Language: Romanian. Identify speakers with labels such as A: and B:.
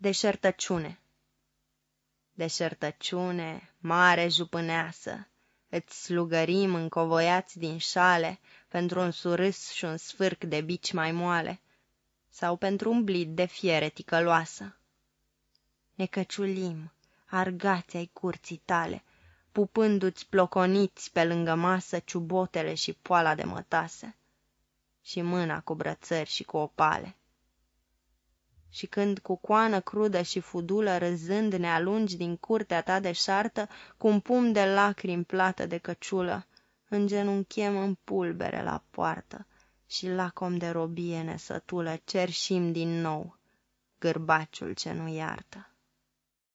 A: Deșertăciune Deșertăciune, mare jupâneasă, Îți slugărim încovoiați din șale Pentru un surâs și un sfârc de bici mai moale Sau pentru un blid de fiere ticăloasă. Ne căciulim, argați ai curții tale, Pupându-ți ploconiți pe lângă masă Ciubotele și poala de mătase Și mâna cu brățări și cu opale și când cu coană crudă și fudulă râzând ne alungi din curtea ta deșartă, cu un pum de lacrimi plată de căciulă, îngenunchem în pulbere la poartă și lacom de robie nesătulă cerșim din nou gârbaciul ce nu iartă.